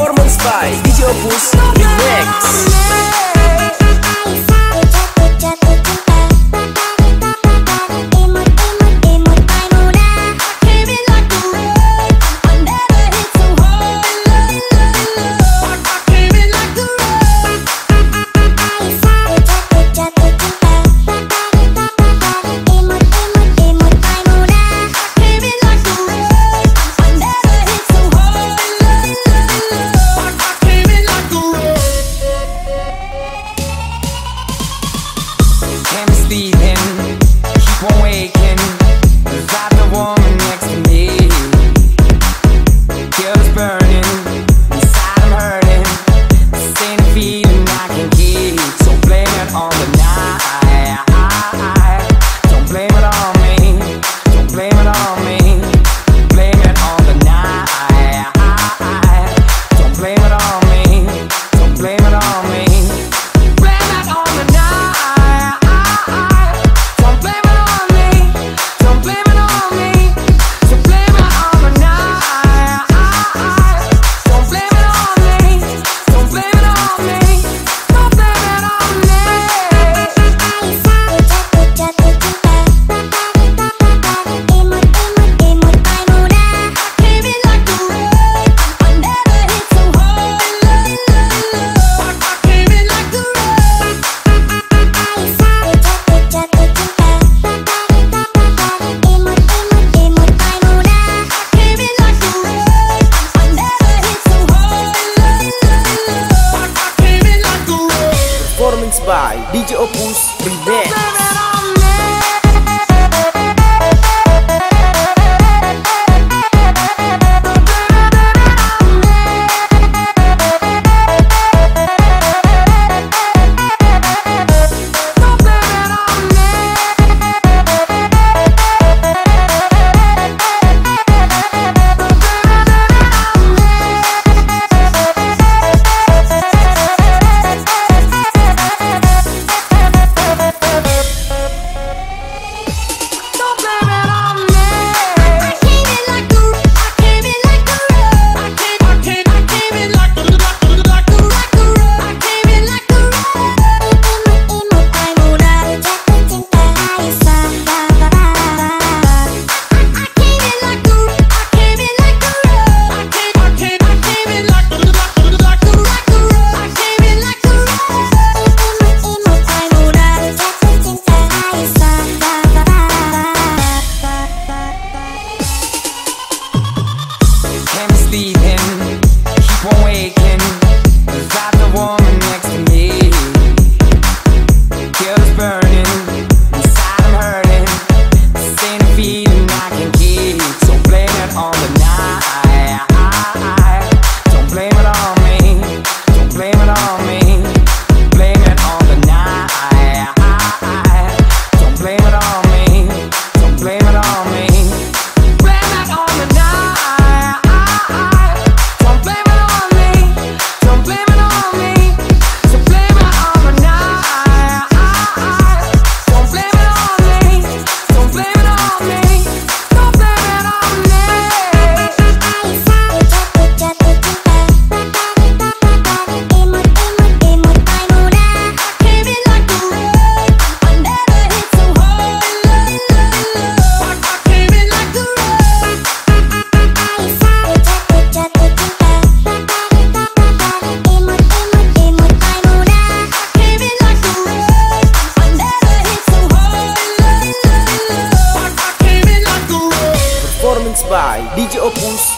performance by video Opus Remix. on the opus